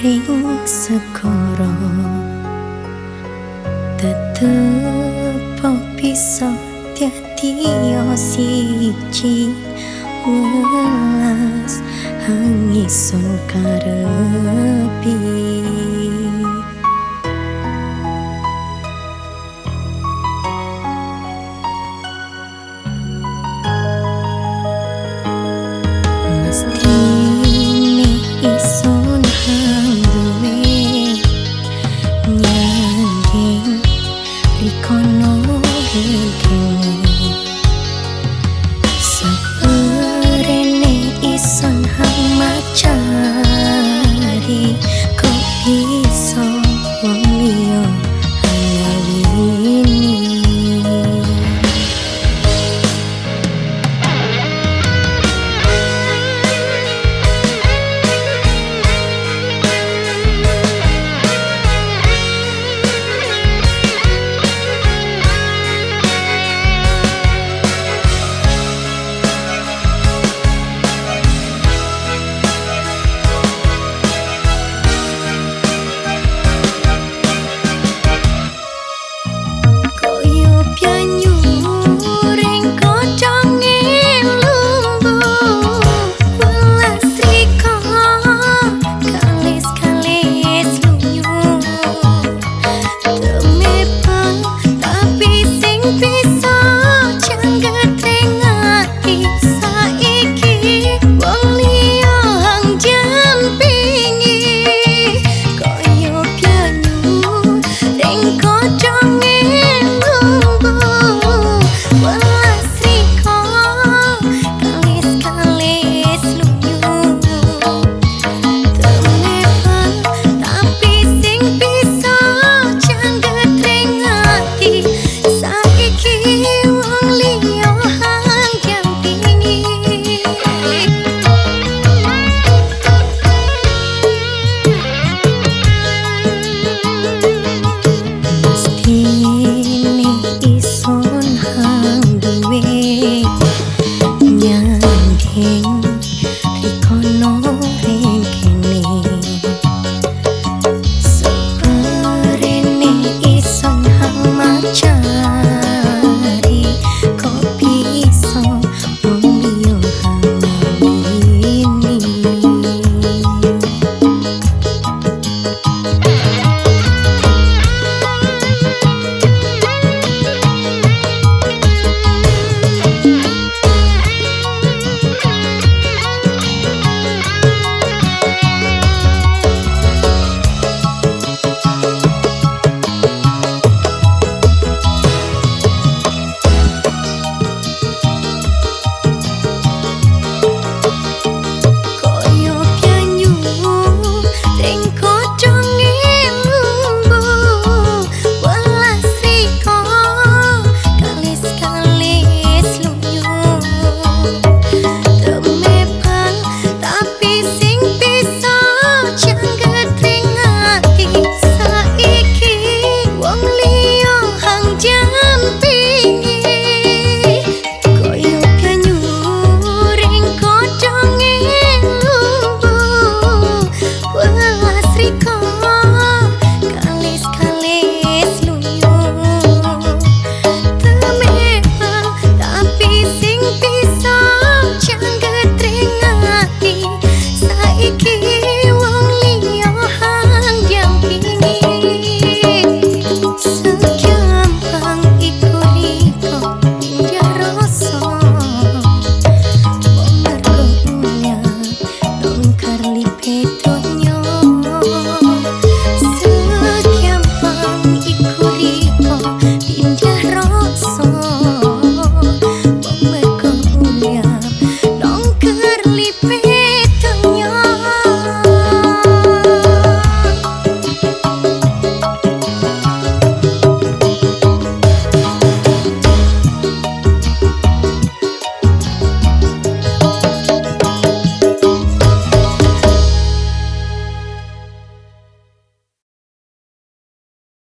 ring segara tetep bisa dadi siji welas hangisun karepi thinking